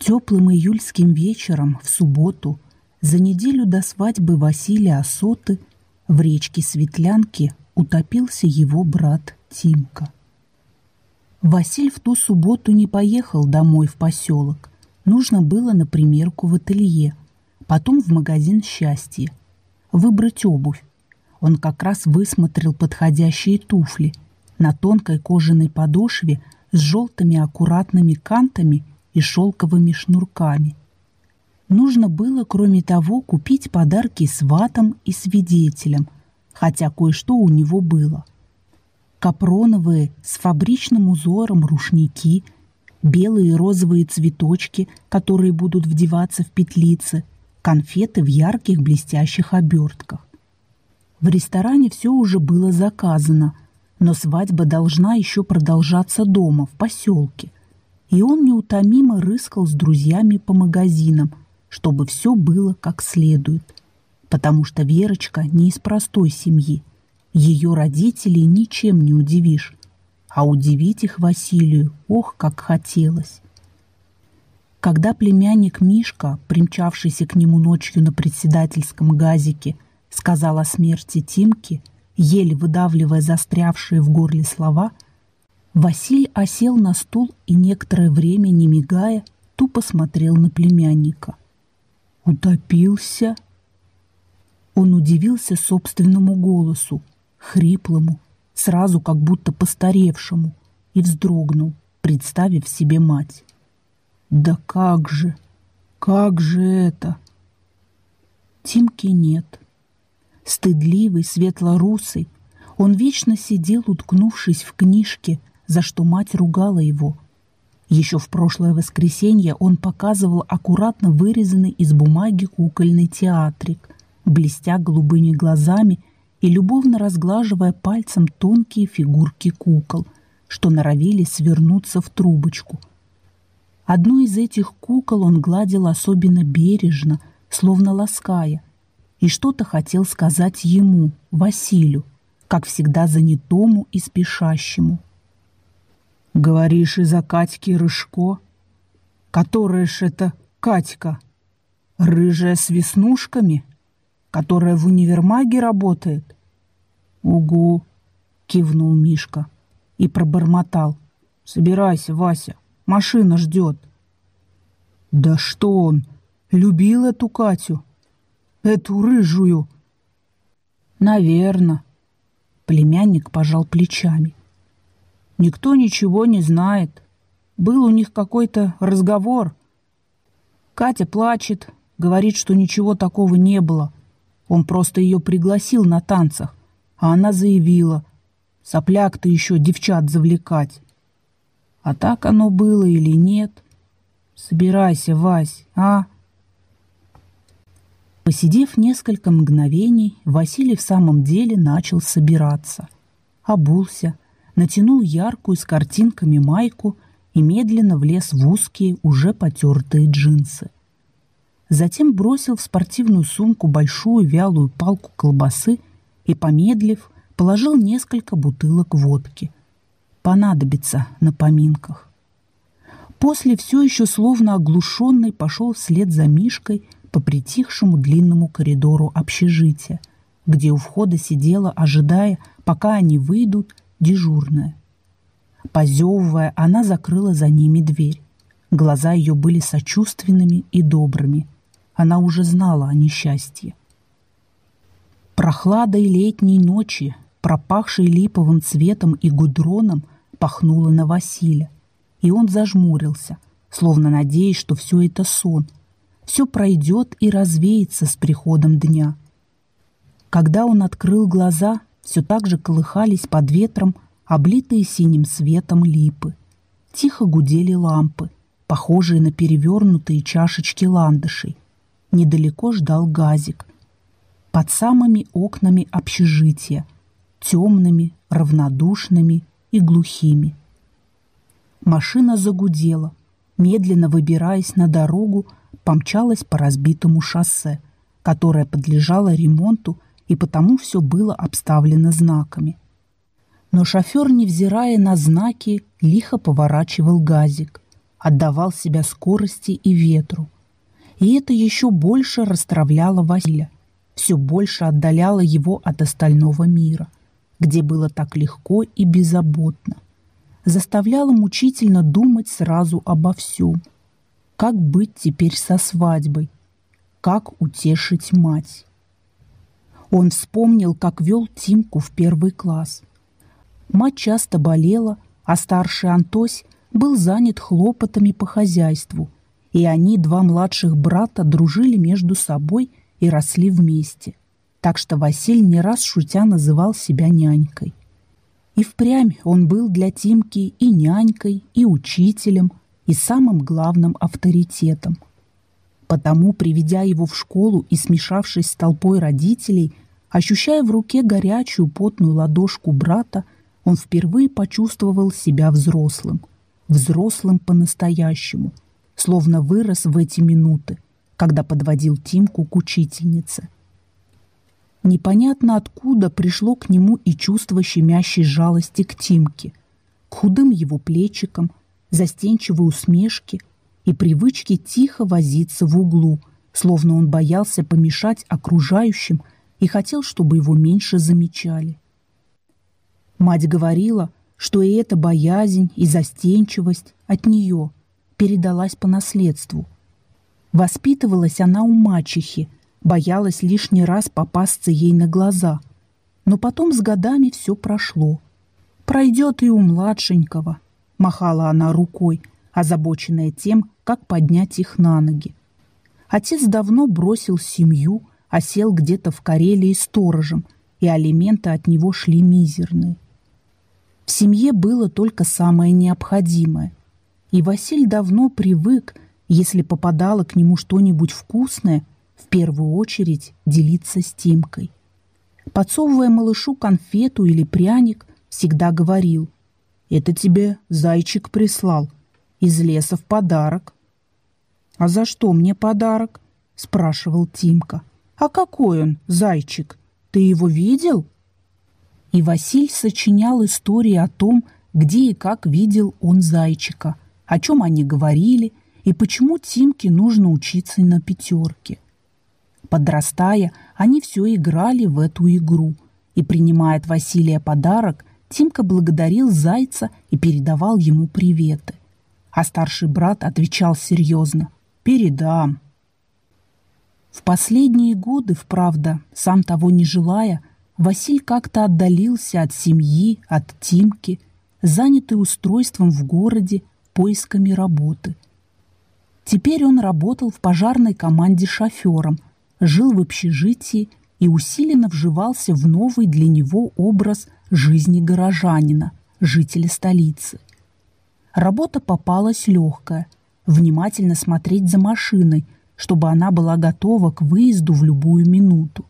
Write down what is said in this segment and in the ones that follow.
Теплым июльским вечером в субботу, за неделю до свадьбы Василия Осоты, в речке Светлянки утопился его брат Тимка. Василь в ту субботу не поехал домой в поселок. Нужно было на примерку в ателье, потом в магазин «Счастье». Выбрать обувь. Он как раз высмотрел подходящие туфли на тонкой кожаной подошве с желтыми аккуратными кантами и шелковыми шнурками. Нужно было, кроме того, купить подарки сватам и свидетелям, хотя кое-что у него было. Капроновые с фабричным узором рушники, белые и розовые цветочки, которые будут вдеваться в петлицы, конфеты в ярких блестящих обертках. В ресторане все уже было заказано, но свадьба должна еще продолжаться дома, в поселке – и он неутомимо рыскал с друзьями по магазинам, чтобы все было как следует. Потому что Верочка не из простой семьи. Ее родителей ничем не удивишь. А удивить их Василию, ох, как хотелось. Когда племянник Мишка, примчавшийся к нему ночью на председательском газике, сказал о смерти Тимки, еле выдавливая застрявшие в горле слова – Василь осел на стул и некоторое время, не мигая, тупо смотрел на племянника. «Утопился?» Он удивился собственному голосу, хриплому, сразу как будто постаревшему, и вздрогнул, представив себе мать. «Да как же, как же это?» Тимки нет. Стыдливый, светлорусый, он вечно сидел, уткнувшись в книжке, за что мать ругала его. Еще в прошлое воскресенье он показывал аккуратно вырезанный из бумаги кукольный театрик, блестя голубыми глазами и любовно разглаживая пальцем тонкие фигурки кукол, что норовили свернуться в трубочку. Одну из этих кукол он гладил особенно бережно, словно лаская, и что-то хотел сказать ему, Василию, как всегда занятому и спешащему. Говоришь, из-за Катьки Рыжко? Которая ж это Катька? Рыжая с веснушками? Которая в универмаге работает? Угу, кивнул Мишка и пробормотал. Собирайся, Вася, машина ждет. Да что он, любил эту Катю? Эту рыжую? Наверно. Племянник пожал плечами. Никто ничего не знает. Был у них какой-то разговор. Катя плачет, говорит, что ничего такого не было. Он просто ее пригласил на танцах, а она заявила, сопляк-то еще девчат завлекать. А так оно было или нет? Собирайся, Вась, а? Посидев несколько мгновений, Василий в самом деле начал собираться. Обулся, натянул яркую с картинками майку и медленно влез в узкие, уже потертые джинсы. Затем бросил в спортивную сумку большую вялую палку колбасы и, помедлив, положил несколько бутылок водки. Понадобится на поминках. После все еще словно оглушенный пошел вслед за Мишкой по притихшему длинному коридору общежития, где у входа сидела, ожидая, пока они выйдут, дежурная. Позевывая, она закрыла за ними дверь. Глаза ее были сочувственными и добрыми. Она уже знала о несчастье. Прохладой летней ночи, пропахшей липовым цветом и гудроном, пахнуло на Василия, и он зажмурился, словно надеясь, что все это сон, все пройдет и развеется с приходом дня. Когда он открыл глаза, все так же колыхались под ветром облитые синим светом липы. Тихо гудели лампы, похожие на перевернутые чашечки ландышей. Недалеко ждал газик. Под самыми окнами общежития, темными, равнодушными и глухими. Машина загудела, медленно выбираясь на дорогу, помчалась по разбитому шоссе, которое подлежало ремонту и потому все было обставлено знаками. Но шофер, невзирая на знаки, лихо поворачивал газик. отдавал себя скорости и ветру. И это еще больше расстравляло Василия, все больше отдаляло его от остального мира, где было так легко и беззаботно. Заставляло мучительно думать сразу обо всем. Как быть теперь со свадьбой? Как утешить мать? Он вспомнил, как вел Тимку в первый класс. Мать часто болела, а старший Антось был занят хлопотами по хозяйству, и они, два младших брата, дружили между собой и росли вместе. Так что Василь не раз шутя называл себя нянькой. И впрямь он был для Тимки и нянькой, и учителем, и самым главным авторитетом. Потому, приведя его в школу и смешавшись с толпой родителей, ощущая в руке горячую потную ладошку брата, он впервые почувствовал себя взрослым. Взрослым по-настоящему, словно вырос в эти минуты, когда подводил Тимку к учительнице. Непонятно откуда пришло к нему и чувство щемящей жалости к Тимке, к худым его плечикам, застенчивой усмешке и привычке тихо возиться в углу, словно он боялся помешать окружающим и хотел, чтобы его меньше замечали. Мать говорила, что и эта боязнь, и застенчивость от нее передалась по наследству. Воспитывалась она у мачехи, боялась лишний раз попасться ей на глаза. Но потом с годами все прошло. Пройдет и у младшенького, махала она рукой, озабоченная тем, как поднять их на ноги. Отец давно бросил семью, а сел где-то в Карелии сторожем, и алименты от него шли мизерные. В семье было только самое необходимое. И Василь давно привык, если попадало к нему что-нибудь вкусное, в первую очередь делиться с Тимкой. Подсовывая малышу конфету или пряник, всегда говорил «Это тебе зайчик прислал, из леса в подарок». «А за что мне подарок?» – спрашивал Тимка. «А какой он, зайчик? Ты его видел?» И Василь сочинял истории о том, где и как видел он зайчика, о чем они говорили и почему Тимке нужно учиться на пятерке. Подрастая, они все играли в эту игру, и, принимая от Василия подарок, Тимка благодарил зайца и передавал ему приветы. А старший брат отвечал серьезно «Передам». В последние годы, вправда, сам того не желая, Василь как-то отдалился от семьи, от Тимки, занятый устройством в городе, поисками работы. Теперь он работал в пожарной команде шофером, жил в общежитии и усиленно вживался в новый для него образ жизни горожанина, жителя столицы. Работа попалась легкая – внимательно смотреть за машиной, чтобы она была готова к выезду в любую минуту.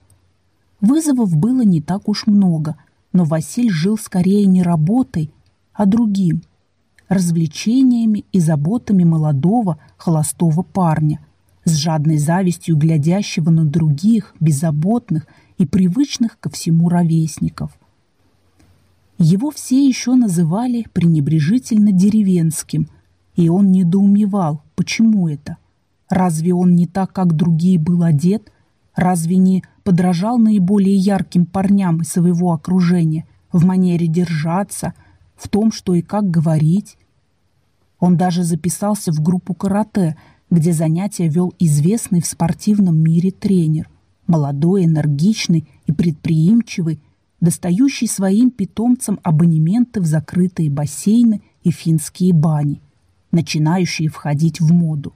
Вызовов было не так уж много, но Василь жил скорее не работой, а другим – развлечениями и заботами молодого холостого парня, с жадной завистью глядящего на других, беззаботных и привычных ко всему ровесников. Его все еще называли пренебрежительно деревенским, и он недоумевал, почему это. Разве он не так, как другие был одет? Разве не подражал наиболее ярким парням из своего окружения в манере держаться, в том, что и как говорить. Он даже записался в группу карате, где занятия вел известный в спортивном мире тренер, молодой, энергичный и предприимчивый, достающий своим питомцам абонементы в закрытые бассейны и финские бани, начинающие входить в моду.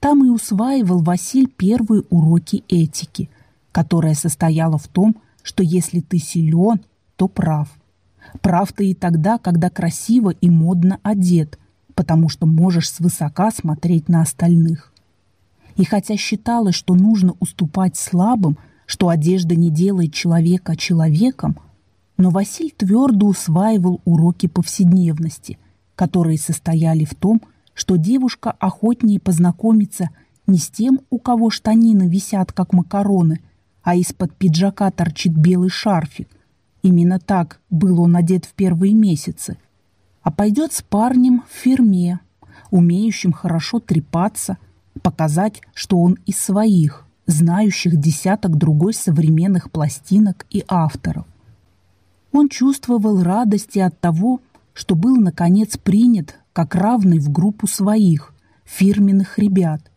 Там и усваивал Василь первые уроки этики – которая состояла в том, что если ты силен, то прав. Прав ты и тогда, когда красиво и модно одет, потому что можешь свысока смотреть на остальных. И хотя считалось, что нужно уступать слабым, что одежда не делает человека человеком, но Василь твердо усваивал уроки повседневности, которые состояли в том, что девушка охотнее познакомится не с тем, у кого штанины висят, как макароны, а из-под пиджака торчит белый шарфик. Именно так был он одет в первые месяцы. А пойдет с парнем в фирме. умеющим хорошо трепаться, показать, что он из своих, знающих десяток другой современных пластинок и авторов. Он чувствовал радости от того, что был, наконец, принят как равный в группу своих, фирменных ребят,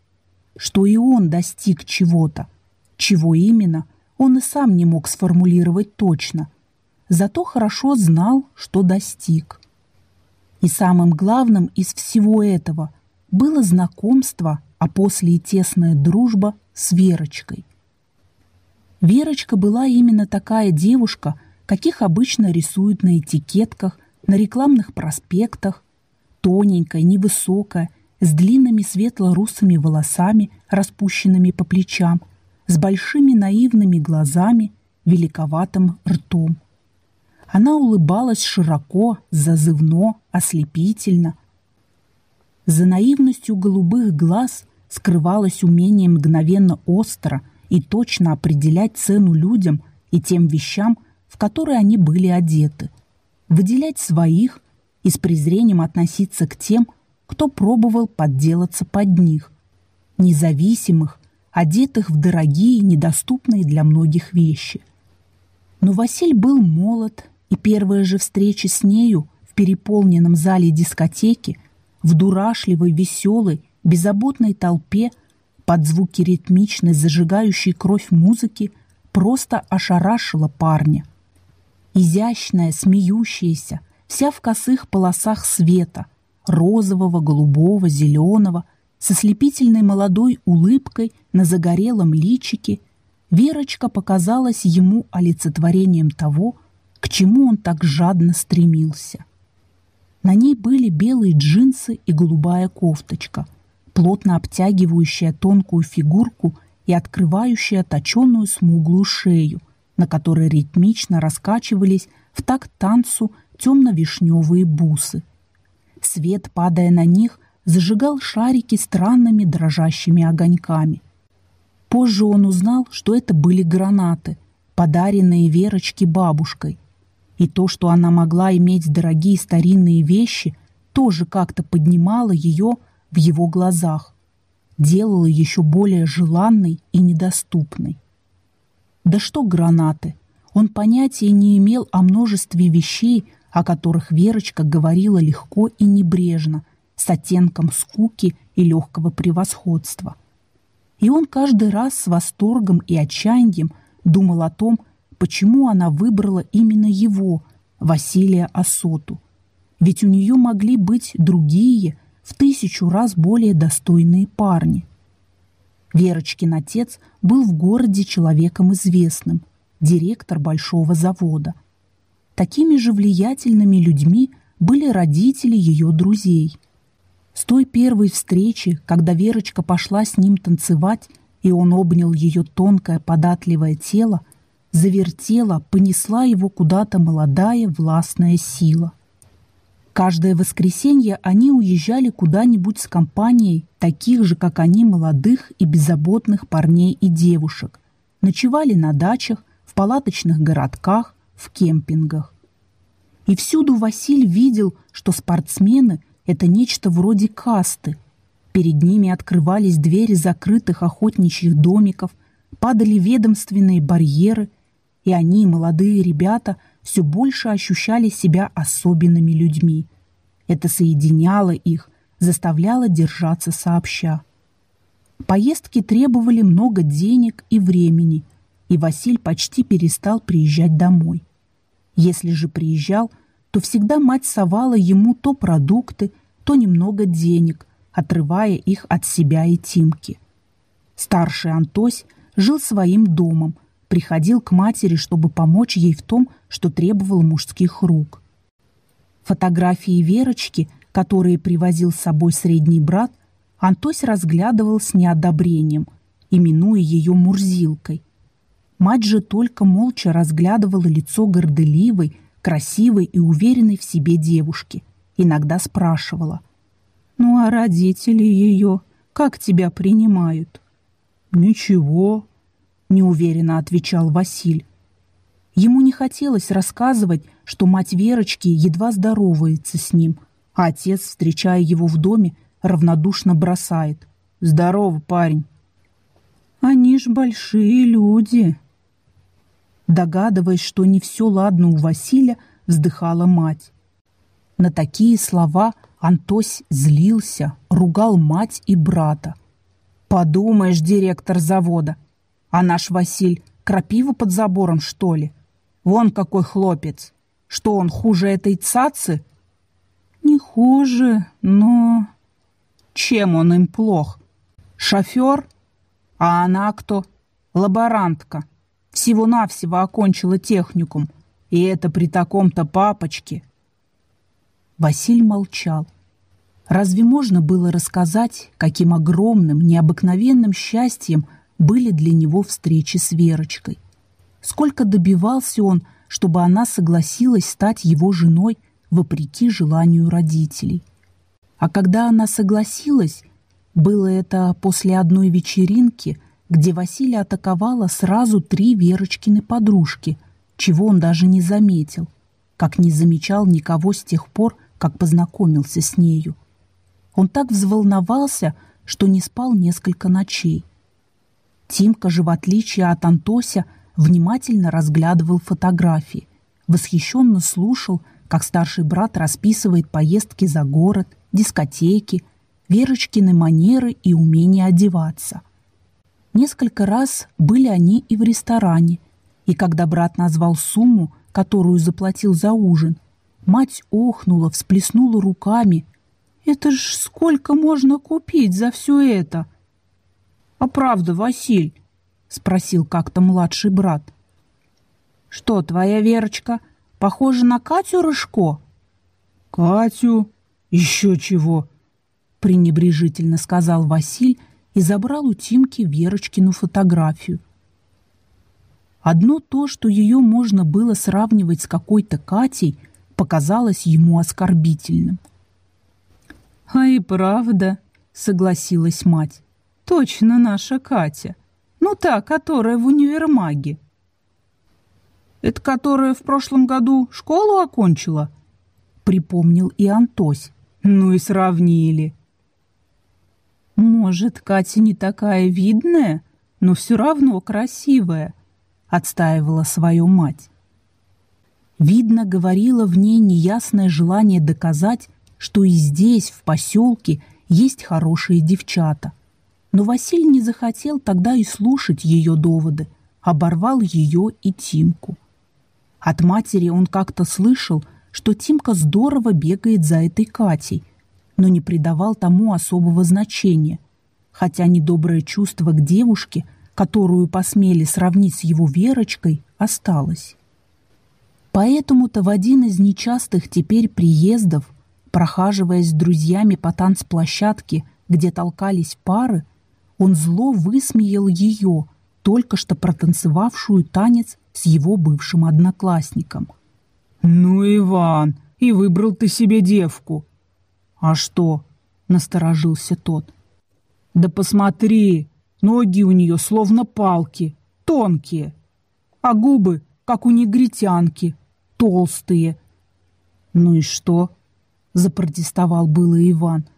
что и он достиг чего-то, чего именно, он и сам не мог сформулировать точно, зато хорошо знал, что достиг. И самым главным из всего этого было знакомство, а после и тесная дружба с Верочкой. Верочка была именно такая девушка, каких обычно рисуют на этикетках, на рекламных проспектах, тоненькая, невысокая, с длинными светло-русыми волосами, распущенными по плечам, с большими наивными глазами, великоватым ртом. Она улыбалась широко, зазывно, ослепительно. За наивностью голубых глаз скрывалось умение мгновенно остро и точно определять цену людям и тем вещам, в которые они были одеты, выделять своих и с презрением относиться к тем, кто пробовал подделаться под них, независимых, одетых в дорогие, недоступные для многих вещи. Но Василь был молод, и первая же встреча с нею в переполненном зале дискотеки, в дурашливой, веселой, беззаботной толпе, под звуки ритмичной, зажигающей кровь музыки, просто ошарашила парня. Изящная, смеющаяся, вся в косых полосах света, розового, голубого, зеленого, со слепительной молодой улыбкой на загорелом личике, Верочка показалась ему олицетворением того, к чему он так жадно стремился. На ней были белые джинсы и голубая кофточка, плотно обтягивающая тонкую фигурку и открывающая точеную смуглую шею, на которой ритмично раскачивались в такт танцу темно-вишневые бусы – Свет, падая на них, зажигал шарики странными дрожащими огоньками. Позже он узнал, что это были гранаты, подаренные Верочке бабушкой. И то, что она могла иметь дорогие старинные вещи, тоже как-то поднимало ее в его глазах, делало еще более желанной и недоступной. Да что гранаты! Он понятия не имел о множестве вещей, о которых Верочка говорила легко и небрежно, с оттенком скуки и легкого превосходства. И он каждый раз с восторгом и отчаянием думал о том, почему она выбрала именно его, Василия Осоту. Ведь у нее могли быть другие, в тысячу раз более достойные парни. Верочкин отец был в городе человеком известным, директор большого завода – Такими же влиятельными людьми были родители ее друзей. С той первой встречи, когда Верочка пошла с ним танцевать, и он обнял ее тонкое податливое тело, завертела, понесла его куда-то молодая властная сила. Каждое воскресенье они уезжали куда-нибудь с компанией таких же, как они, молодых и беззаботных парней и девушек, ночевали на дачах, в палаточных городках, в кемпингах. И всюду Василь видел, что спортсмены – это нечто вроде касты. Перед ними открывались двери закрытых охотничьих домиков, падали ведомственные барьеры, и они, молодые ребята, все больше ощущали себя особенными людьми. Это соединяло их, заставляло держаться сообща. Поездки требовали много денег и времени, и Василь почти перестал приезжать домой. Если же приезжал, то всегда мать совала ему то продукты, то немного денег, отрывая их от себя и Тимки. Старший Антось жил своим домом, приходил к матери, чтобы помочь ей в том, что требовал мужских рук. Фотографии Верочки, которые привозил с собой средний брат, Антось разглядывал с неодобрением, именуя ее Мурзилкой – Мать же только молча разглядывала лицо горделивой, красивой и уверенной в себе девушки. Иногда спрашивала. «Ну а родители ее как тебя принимают?» «Ничего», — неуверенно отвечал Василь. Ему не хотелось рассказывать, что мать Верочки едва здоровается с ним, а отец, встречая его в доме, равнодушно бросает. «Здорово, парень!» «Они ж большие люди!» Догадываясь, что не все ладно у Василия, вздыхала мать. На такие слова Антось злился, ругал мать и брата. «Подумаешь, директор завода, а наш Василь крапиву под забором, что ли? Вон какой хлопец! Что он хуже этой цацы?» «Не хуже, но...» «Чем он им плох? Шофер? А она кто? Лаборантка. Всего-навсего окончила техникум. И это при таком-то папочке». Василь молчал. Разве можно было рассказать, каким огромным, необыкновенным счастьем были для него встречи с Верочкой? Сколько добивался он, чтобы она согласилась стать его женой вопреки желанию родителей. А когда она согласилась, было это после одной вечеринки, где Василия атаковала сразу три Верочкины подружки, чего он даже не заметил, как не замечал никого с тех пор, как познакомился с нею. Он так взволновался, что не спал несколько ночей. Тимка же, в отличие от Антося, внимательно разглядывал фотографии, восхищенно слушал, как старший брат расписывает поездки за город, дискотеки, Верочкины манеры и умение одеваться. Несколько раз были они и в ресторане, и когда брат назвал сумму, которую заплатил за ужин, мать охнула, всплеснула руками. «Это ж сколько можно купить за все это?» «А правда, Василь?» — спросил как-то младший брат. «Что, твоя Верочка похожа на Катю Рыжко?» «Катю? Еще чего?» — пренебрежительно сказал Василь и забрал у Тимки Верочкину фотографию. Одно то, что ее можно было сравнивать с какой-то Катей, показалось ему оскорбительным. «А и правда», — согласилась мать, — «точно наша Катя. Ну та, которая в универмаге». «Это которая в прошлом году школу окончила?» — припомнил и Антось. «Ну и сравнили». «Может, Катя не такая видная, но все равно красивая», — отстаивала свою мать. Видно, говорило в ней неясное желание доказать, что и здесь, в поселке, есть хорошие девчата. Но Василий не захотел тогда и слушать ее доводы, оборвал ее и Тимку. От матери он как-то слышал, что Тимка здорово бегает за этой Катей, но не придавал тому особого значения, хотя недоброе чувство к девушке, которую посмели сравнить с его Верочкой, осталось. Поэтому-то в один из нечастых теперь приездов, прохаживаясь с друзьями по танцплощадке, где толкались пары, он зло высмеял ее, только что протанцевавшую танец с его бывшим одноклассником. «Ну, Иван, и выбрал ты себе девку!» «А что?» — насторожился тот. «Да посмотри, ноги у нее словно палки, тонкие, а губы, как у негритянки, толстые». «Ну и что?» — запротестовал было Иван.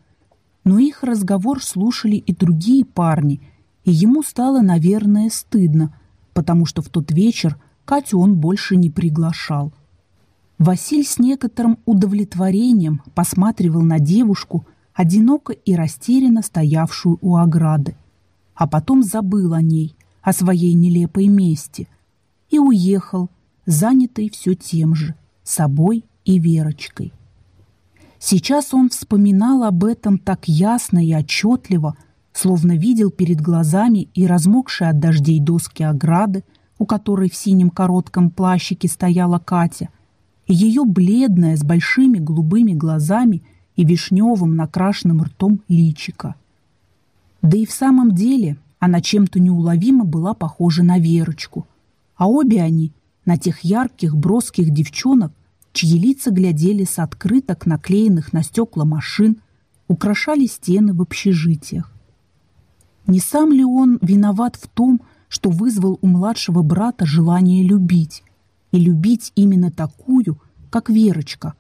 Но их разговор слушали и другие парни, и ему стало, наверное, стыдно, потому что в тот вечер Катю он больше не приглашал. Василь с некоторым удовлетворением посматривал на девушку, одиноко и растерянно стоявшую у ограды, а потом забыл о ней, о своей нелепой мести, и уехал, занятый все тем же, собой и Верочкой. Сейчас он вспоминал об этом так ясно и отчетливо, словно видел перед глазами и размокшие от дождей доски ограды, у которой в синем коротком плащике стояла Катя, и ее бледная с большими голубыми глазами и вишневым накрашенным ртом личика. Да и в самом деле она чем-то неуловимо была похожа на Верочку, а обе они на тех ярких, броских девчонок, чьи лица глядели с открыток, наклеенных на стекла машин, украшали стены в общежитиях. Не сам ли он виноват в том, что вызвал у младшего брата желание любить, и любить именно такую, как Верочка.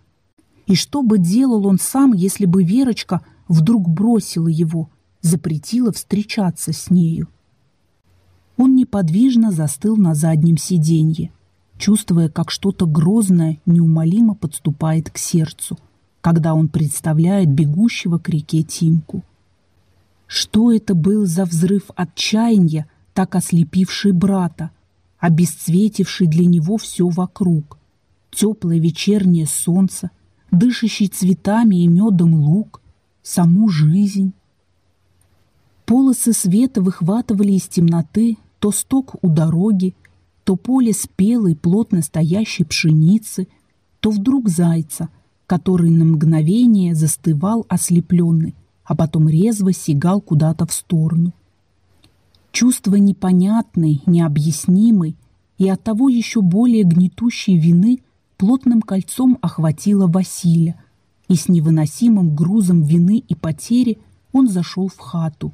И что бы делал он сам, если бы Верочка вдруг бросила его, запретила встречаться с нею. Он неподвижно застыл на заднем сиденье, чувствуя, как что-то грозное неумолимо подступает к сердцу, когда он представляет бегущего к реке Тимку. Что это был за взрыв отчаяния, так ослепивший брата, обесцветивший для него все вокруг? Теплое вечернее солнце, дышащий цветами и медом луг, саму жизнь. Полосы света выхватывали из темноты то сток у дороги, то поле спелой, плотно стоящей пшеницы, то вдруг зайца, который на мгновение застывал ослепленный, а потом резво сигал куда-то в сторону. Чувство непонятной, необъяснимой и оттого еще более гнетущей вины плотным кольцом охватило Василия, и с невыносимым грузом вины и потери он зашел в хату.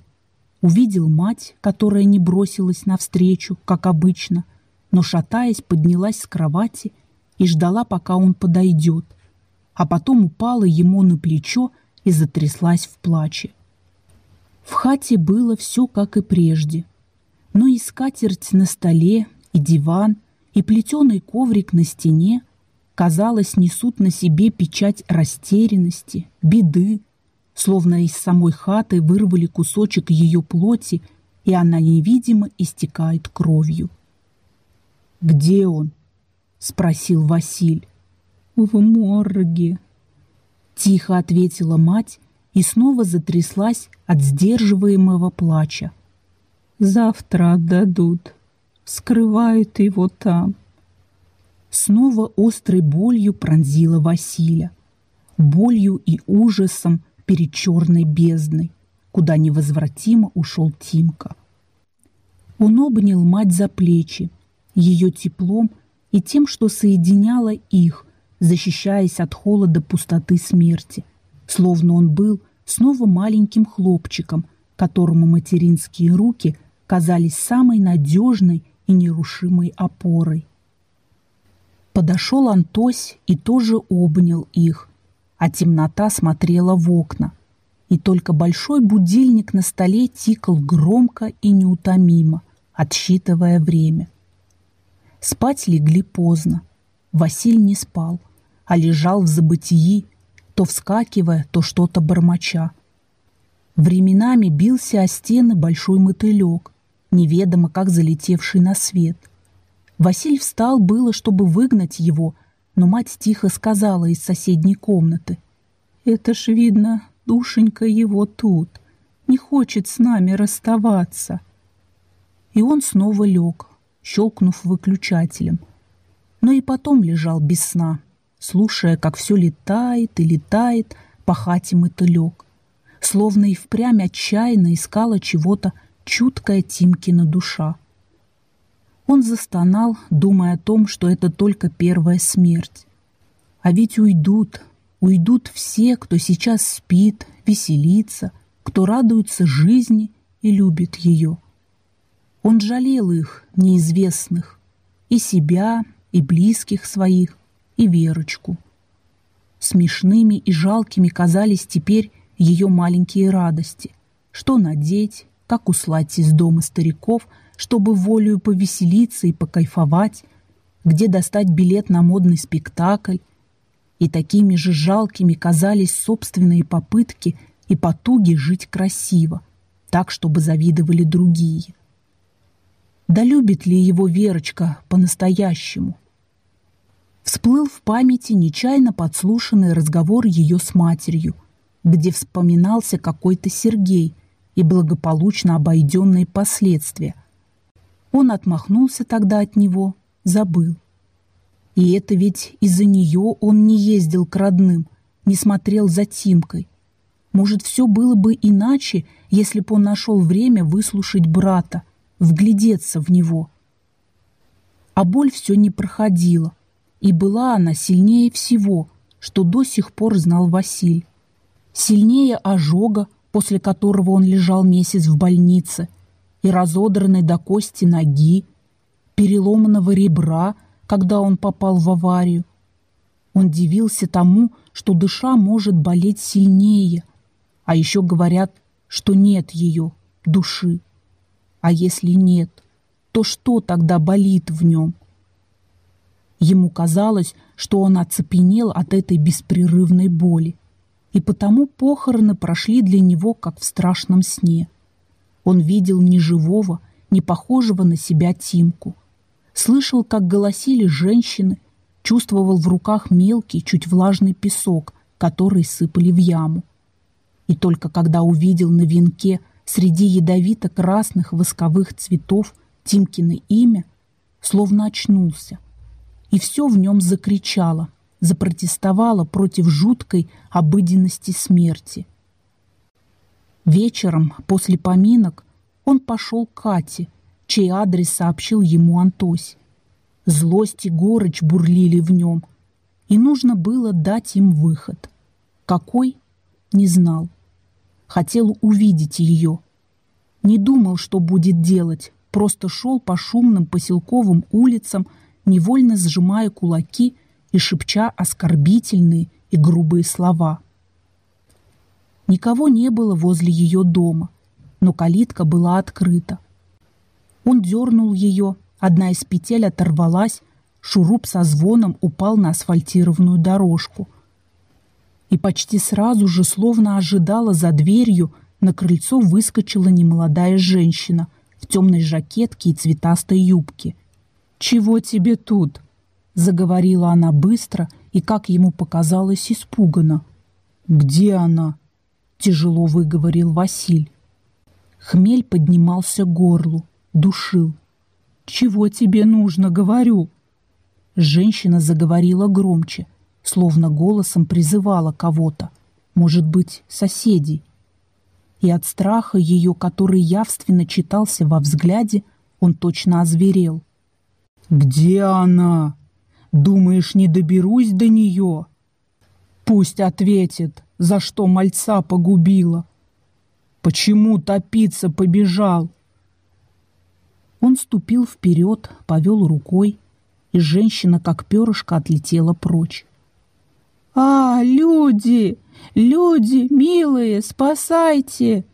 Увидел мать, которая не бросилась навстречу, как обычно, но, шатаясь, поднялась с кровати и ждала, пока он подойдет, а потом упала ему на плечо и затряслась в плаче. В хате было все, как и прежде. Но и скатерть на столе, и диван, и плетеный коврик на стене, казалось, несут на себе печать растерянности, беды, словно из самой хаты вырвали кусочек ее плоти, и она невидимо истекает кровью. «Где он?» — спросил Василь. «В морге», Тихо ответила мать и снова затряслась от сдерживаемого плача. Завтра отдадут. Скрывают его там. Снова острой болью пронзила Василия. Болью и ужасом перед черной бездной, куда невозвратимо ушел Тимка. Он обнял мать за плечи, ее теплом и тем, что соединяло их, защищаясь от холода пустоты смерти, словно он был снова маленьким хлопчиком, которому материнские руки казались самой надежной и нерушимой опорой. Подошел Антось и тоже обнял их, а темнота смотрела в окна, и только большой будильник на столе тикал громко и неутомимо, отсчитывая время. Спать легли поздно. Василь не спал – а лежал в забытии, то вскакивая, то что-то бормоча. Временами бился о стены большой мотылек, неведомо как залетевший на свет. Василь встал было, чтобы выгнать его, но мать тихо сказала из соседней комнаты. «Это ж видно, душенька его тут, не хочет с нами расставаться». И он снова лег, щелкнув выключателем, но и потом лежал без сна, слушая, как все летает и летает по хате мотылек, словно и впрямь отчаянно искала чего-то чуткая Тимкина душа. Он застонал, думая о том, что это только первая смерть. А ведь уйдут, уйдут все, кто сейчас спит, веселится, кто радуется жизни и любит ее. Он жалел их, неизвестных, и себя, и близких своих, и Верочку. Смешными и жалкими казались теперь ее маленькие радости. Что надеть, как услать из дома стариков, чтобы волею повеселиться и покайфовать, где достать билет на модный спектакль. И такими же жалкими казались собственные попытки и потуги жить красиво, так, чтобы завидовали другие. Да любит ли его Верочка по-настоящему? Всплыл в памяти нечаянно подслушанный разговор ее с матерью, где вспоминался какой-то Сергей и благополучно обойденные последствия. Он отмахнулся тогда от него, забыл. И это ведь из-за нее он не ездил к родным, не смотрел за Тимкой. Может, все было бы иначе, если бы он нашел время выслушать брата, вглядеться в него. А боль все не проходила. И была она сильнее всего, что до сих пор знал Василь. Сильнее ожога, после которого он лежал месяц в больнице, и разодранной до кости ноги, переломанного ребра, когда он попал в аварию. Он дивился тому, что душа может болеть сильнее, А еще говорят, что нет ее, души. А если нет, то что тогда болит в нем? Ему казалось, что он оцепенел от этой беспрерывной боли, и потому похороны прошли для него, как в страшном сне. Он видел ни живого, ни похожего на себя Тимку, слышал, как голосили женщины, чувствовал в руках мелкий, чуть влажный песок, который сыпали в яму. И только когда увидел на венке среди ядовито-красных восковых цветов Тимкино имя, словно очнулся. И все в нем закричало, запротестовало против жуткой обыденности смерти. Вечером, после поминок, он пошел к Кате, чей адрес сообщил ему Антось. Злость и горечь бурлили в нем, и нужно было дать им выход. Какой? Не знал. Хотел увидеть ее. Не думал, что будет делать, просто шел по шумным поселковым улицам, невольно сжимая кулаки и шепча оскорбительные и грубые слова. Никого не было возле ее дома, но калитка была открыта. Он дернул ее, одна из петель оторвалась, шуруп со звоном упал на асфальтированную дорожку. И почти сразу же, словно ожидала за дверью, на крыльцо выскочила немолодая женщина в темной жакетке и цветастой юбке. «Чего тебе тут?» — заговорила она быстро и, как ему показалось, испуганно. «Где она?» — тяжело выговорил Василь. Хмель поднимался к горлу, душил. «Чего тебе нужно, говорю?» Женщина заговорила громче, словно голосом призывала кого-то, может быть, соседей. И от страха ее, который явственно читался во взгляде, он точно озверел. «Где она? Думаешь, не доберусь до нее?» «Пусть ответит, за что мальца погубила. Почему топиться побежал?» Он ступил вперед, повел рукой, и женщина, как перышко, отлетела прочь. «А, люди! Люди, милые, спасайте!»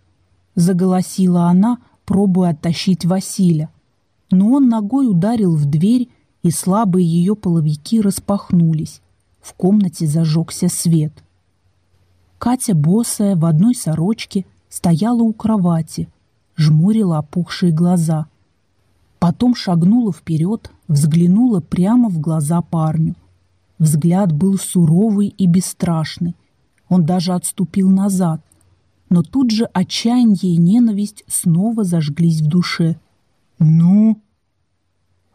Заголосила она, пробуя оттащить Василя. Но он ногой ударил в дверь, и слабые ее половики распахнулись. В комнате зажегся свет. Катя, босая, в одной сорочке, стояла у кровати, жмурила опухшие глаза — Потом шагнула вперед, взглянула прямо в глаза парню. Взгляд был суровый и бесстрашный. Он даже отступил назад. Но тут же отчаяние и ненависть снова зажглись в душе. «Ну?»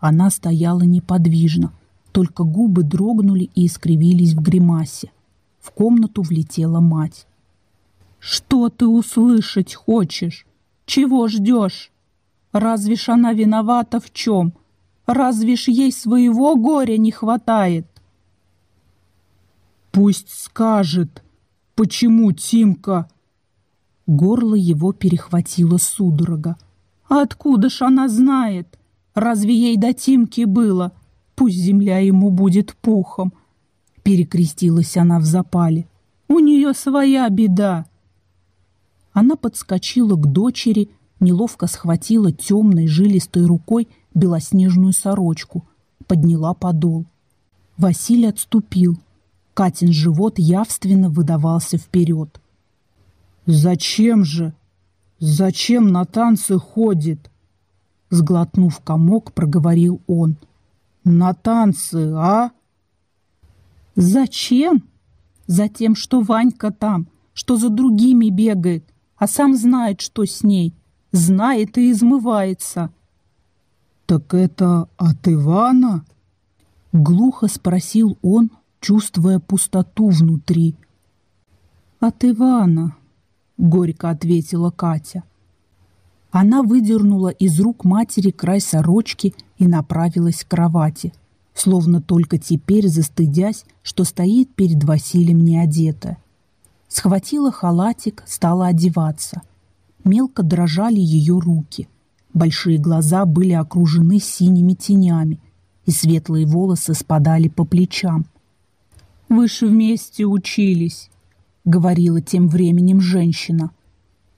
Она стояла неподвижно, только губы дрогнули и искривились в гримасе. В комнату влетела мать. «Что ты услышать хочешь? Чего ждешь?» Разве ж она виновата в чем? Разве ж ей своего горя не хватает? Пусть скажет, почему Тимка... Горло его перехватило судорога. откуда ж она знает? Разве ей до Тимки было? Пусть земля ему будет пухом. Перекрестилась она в запале. У нее своя беда. Она подскочила к дочери, неловко схватила темной жилистой рукой белоснежную сорочку, подняла подол. Василий отступил. Катин живот явственно выдавался вперед. «Зачем же? Зачем на танцы ходит?» Сглотнув комок, проговорил он. «На танцы, а?» «Зачем? Затем, что Ванька там, что за другими бегает, а сам знает, что с ней знает и измывается. «Так это от Ивана?» Глухо спросил он, чувствуя пустоту внутри. «От Ивана», — горько ответила Катя. Она выдернула из рук матери край сорочки и направилась к кровати, словно только теперь застыдясь, что стоит перед Василием неодетая. Схватила халатик, стала одеваться — Мелко дрожали ее руки. Большие глаза были окружены синими тенями, и светлые волосы спадали по плечам. «Вы ж вместе учились. — говорила тем временем женщина.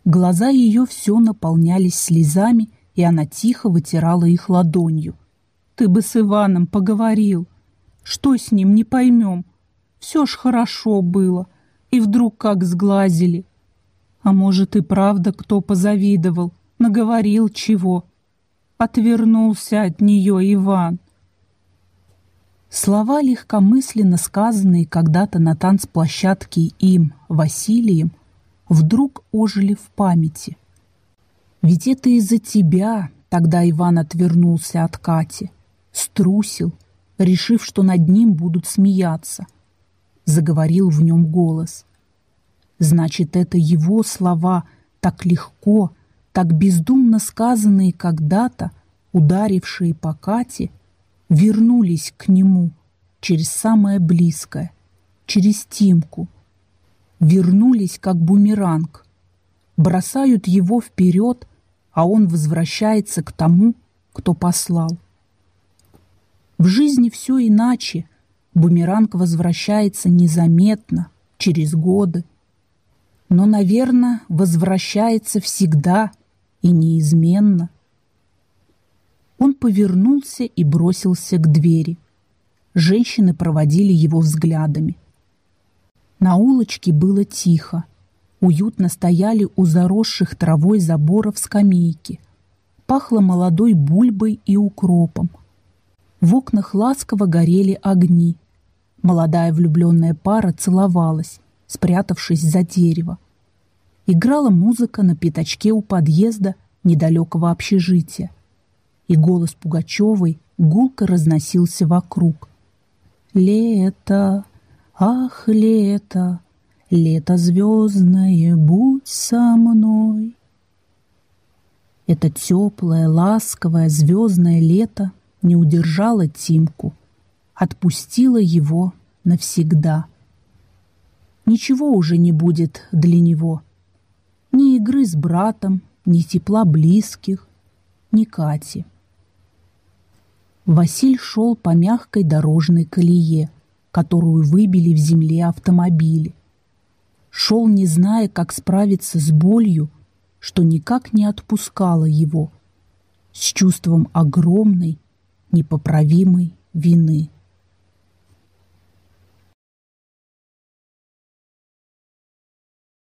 Глаза ее все наполнялись слезами, и она тихо вытирала их ладонью. «Ты бы с Иваном поговорил. Что с ним, не поймем. Все ж хорошо было. И вдруг как сглазили. А может и правда кто позавидовал, наговорил чего. Отвернулся от нее Иван. Слова, легкомысленно сказанные когда-то на танцплощадке им, Василием, вдруг ожили в памяти. Ведь это из-за тебя тогда Иван отвернулся от Кати, струсил, решив, что над ним будут смеяться. Заговорил в нем голос. Значит, это его слова так легко, так бездумно сказанные когда-то, ударившие по Кате, вернулись к нему через самое близкое, через Тимку. Вернулись как бумеранг, бросают его вперед, а он возвращается к тому, кто послал. В жизни все иначе. Бумеранг возвращается незаметно, через годы. Но, наверное, возвращается всегда и неизменно. Он повернулся и бросился к двери. Женщины проводили его взглядами. На улочке было тихо. Уютно стояли у заросших травой заборов скамейки. Пахло молодой бульбой и укропом. В окнах ласково горели огни. Молодая влюбленная пара целовалась, спрятавшись за дерево. Играла музыка на пятачке у подъезда недалекого общежития и голос Пугачевой гулко разносился вокруг. «Лето, ах, лето, лето звездное, будь со мной!» Это теплое, ласковое, звездное лето не удержало Тимку, отпустило его навсегда. Ничего уже не будет для него. Ни игры с братом, ни тепла близких, ни Кати. Василь шел по мягкой дорожной колее, которую выбили в земле автомобили. Шел, не зная, как справиться с болью, что никак не отпускало его, с чувством огромной, непоправимой вины.